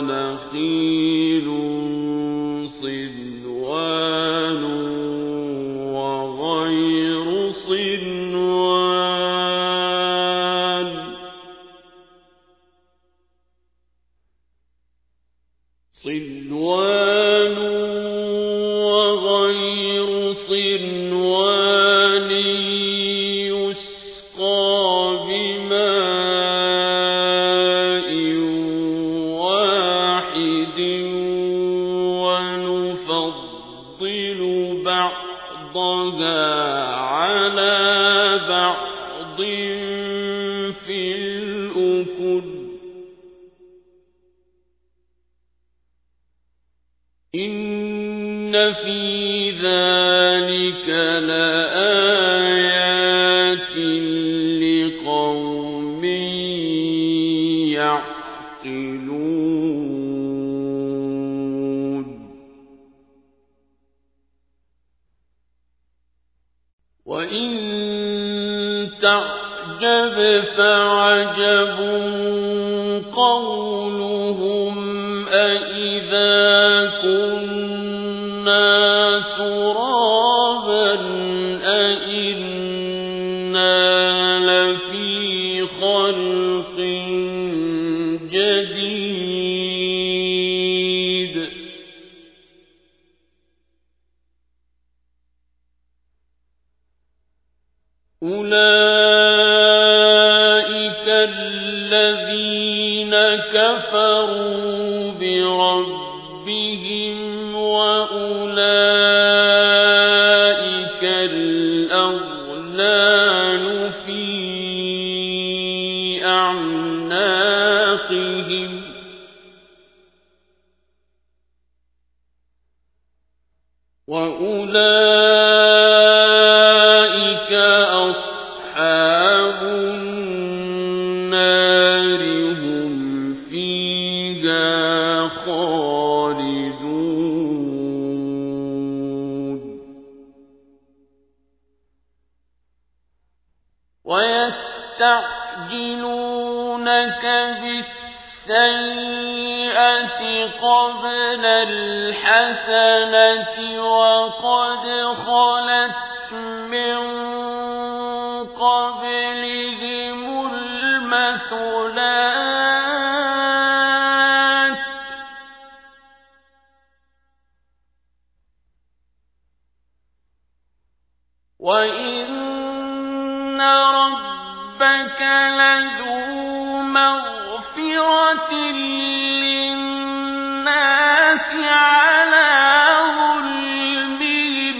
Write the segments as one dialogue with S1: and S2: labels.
S1: ونخيل صنوان قولهم أإذا كنا يستعجلونك بالسيئة قبل الحسنة وقد خلت من قبلهم المثلات. وإن ربك لذو مغفرة للناس على ظلمهم.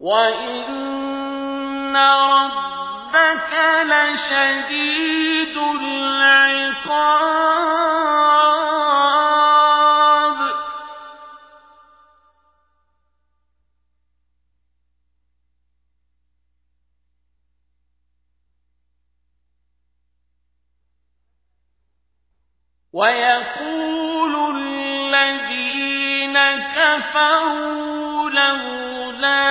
S1: وإن ربك لشديد العقاب ويقول الذين كفروا لولا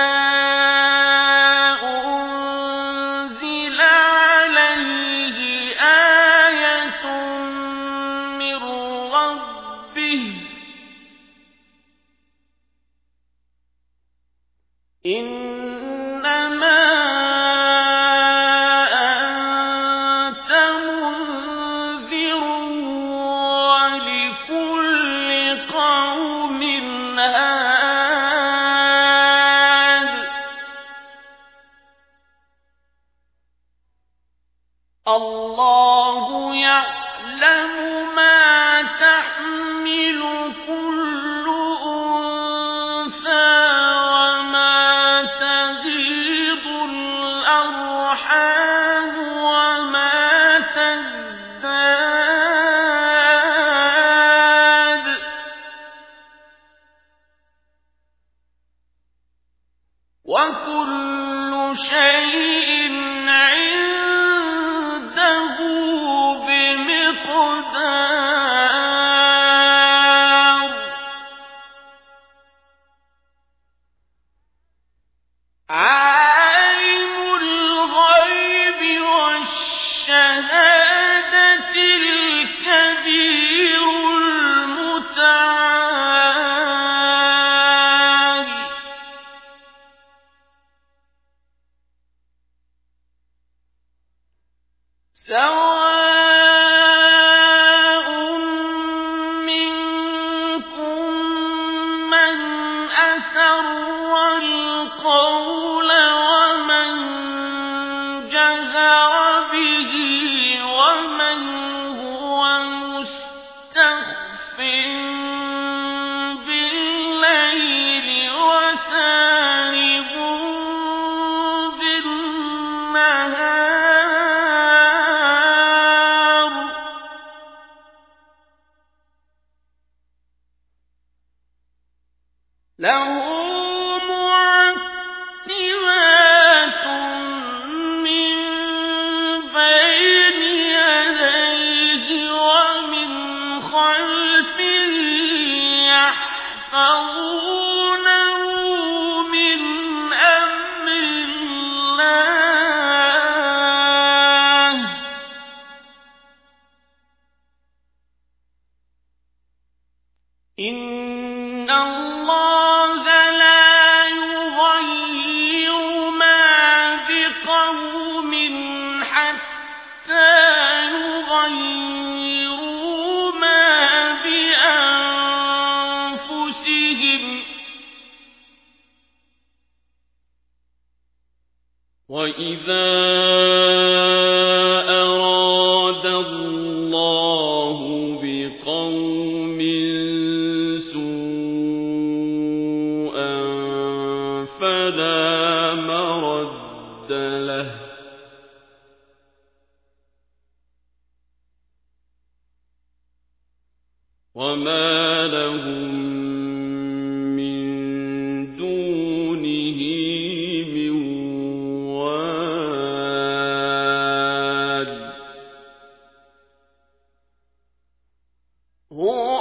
S1: هو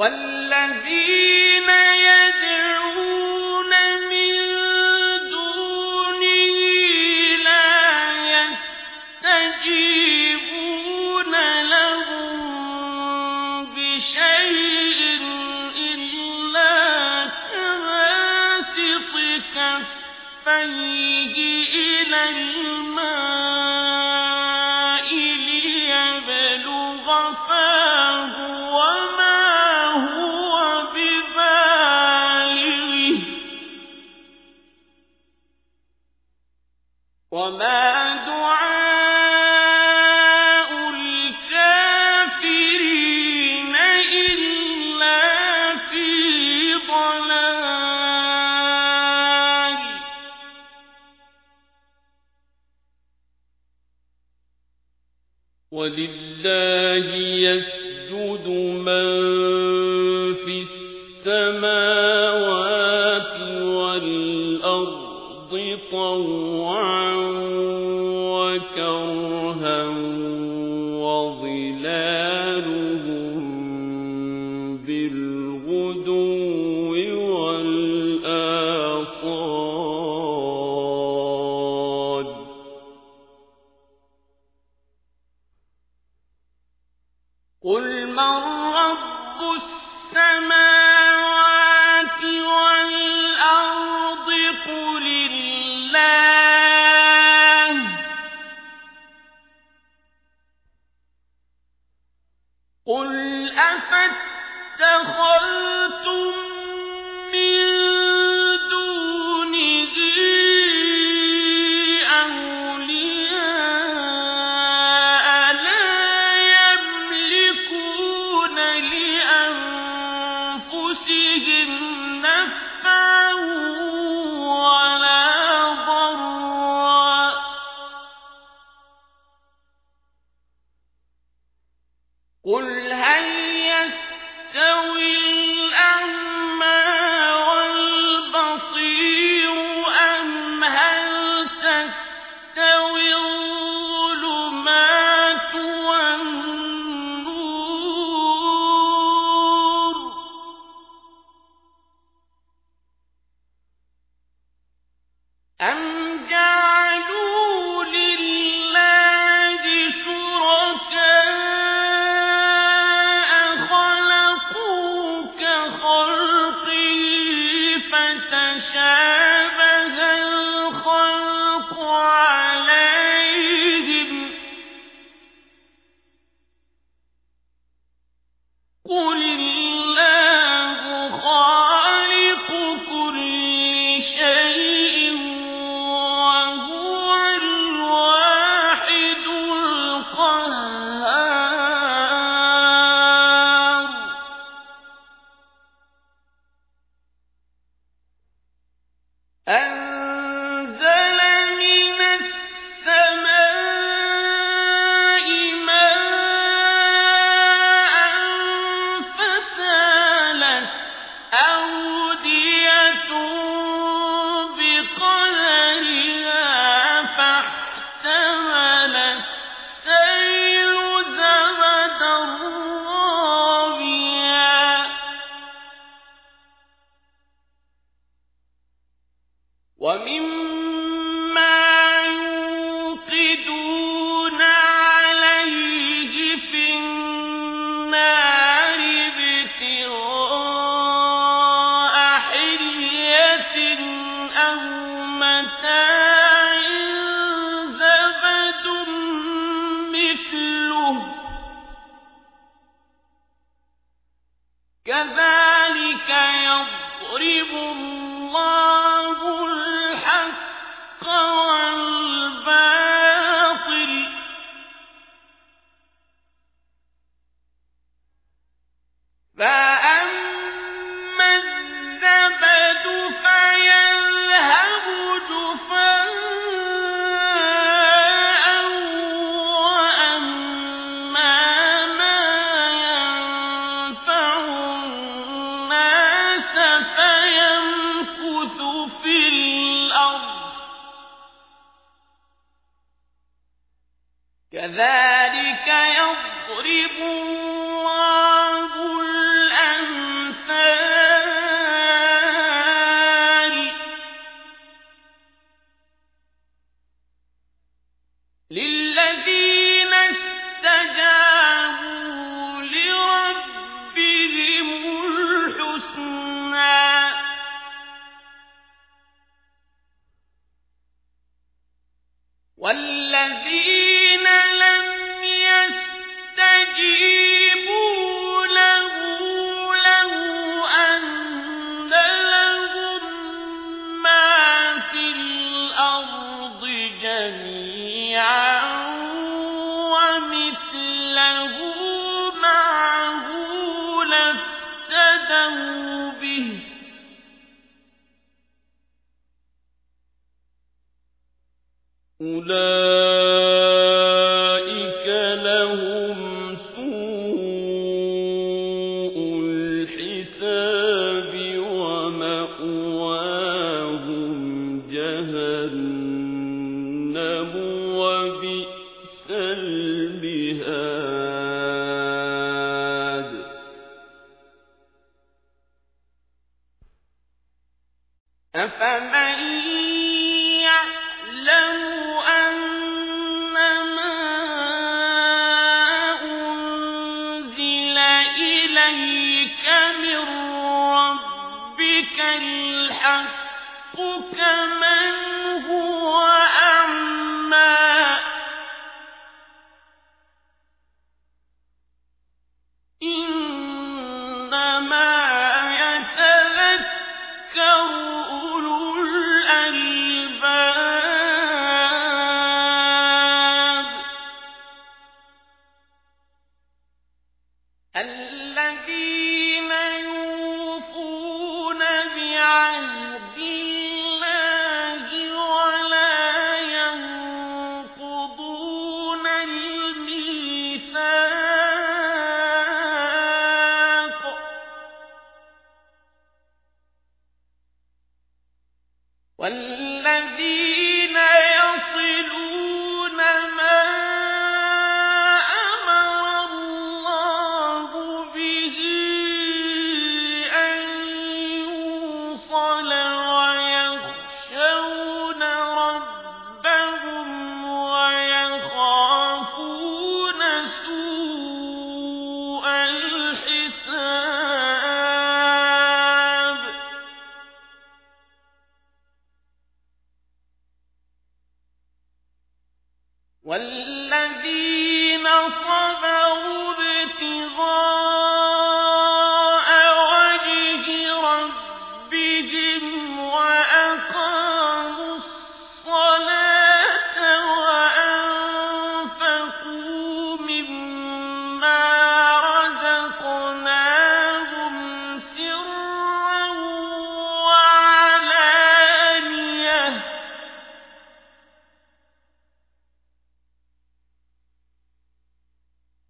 S1: والذين طوعا وكرها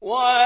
S1: What?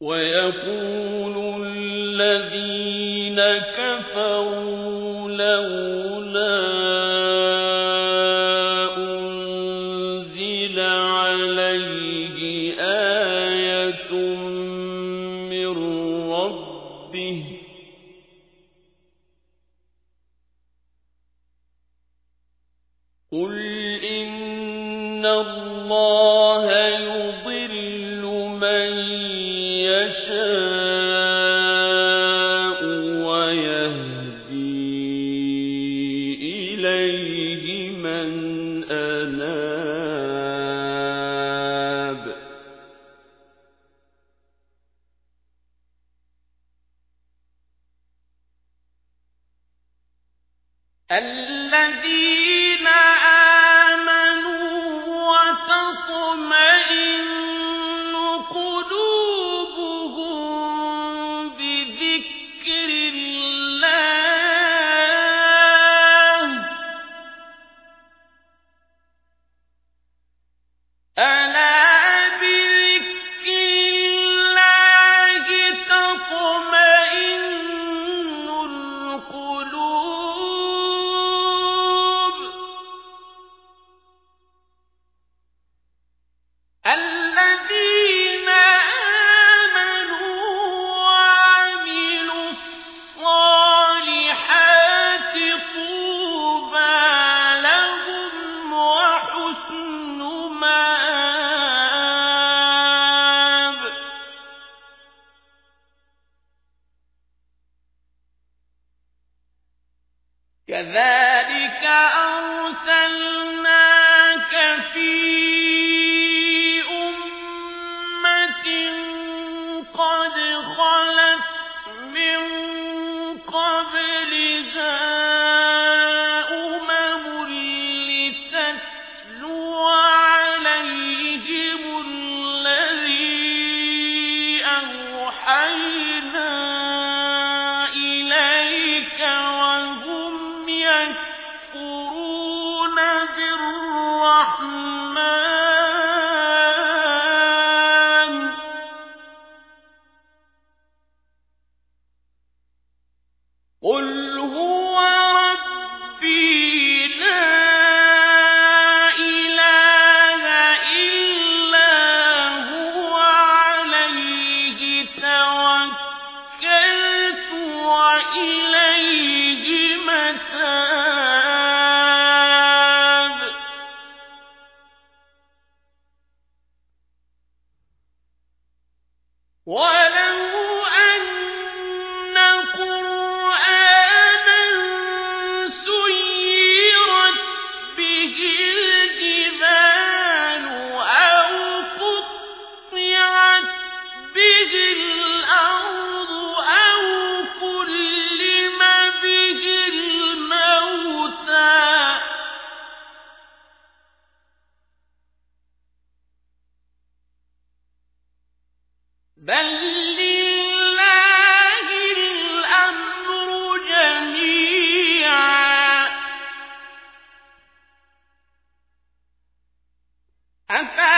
S1: ويقول الذين كفروا لولا أفأ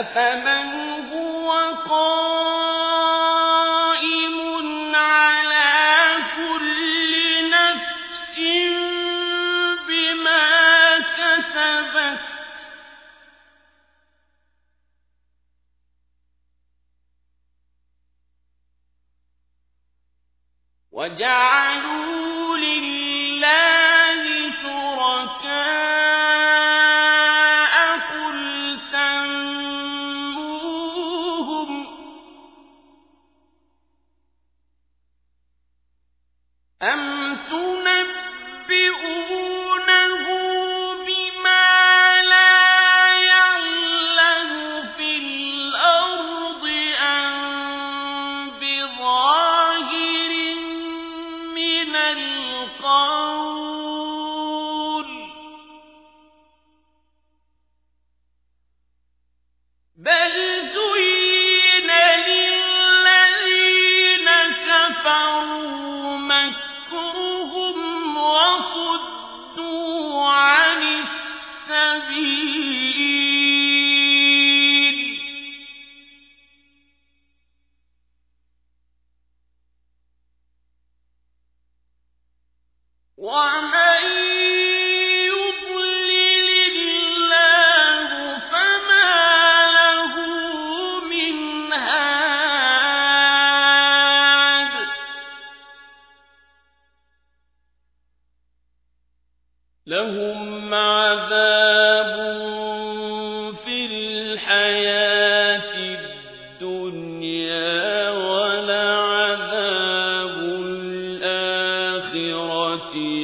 S1: أفمن هو قائم على كل نفس بما
S2: كسبت وجعل أم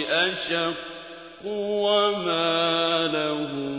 S2: أشق وما له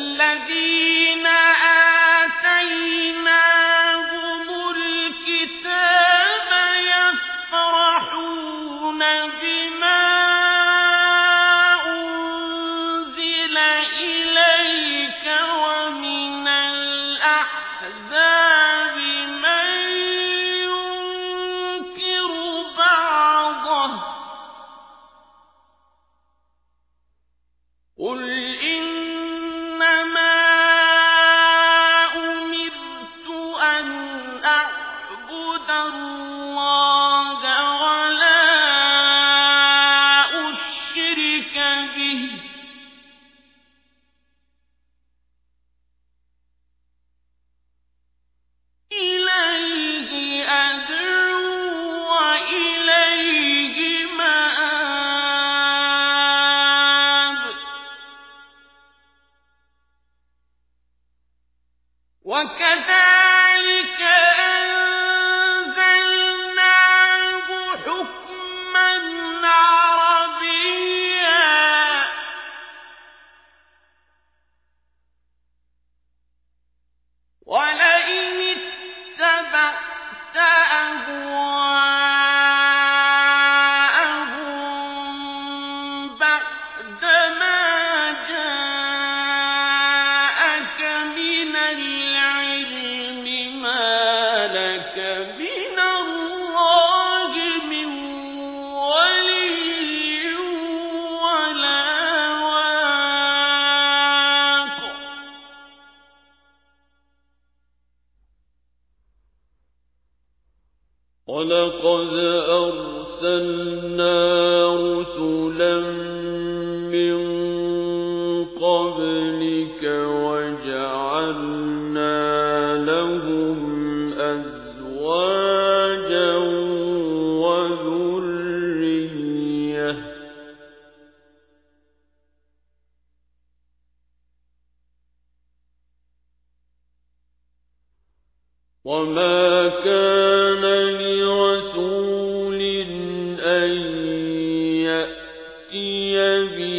S2: والذين يأتي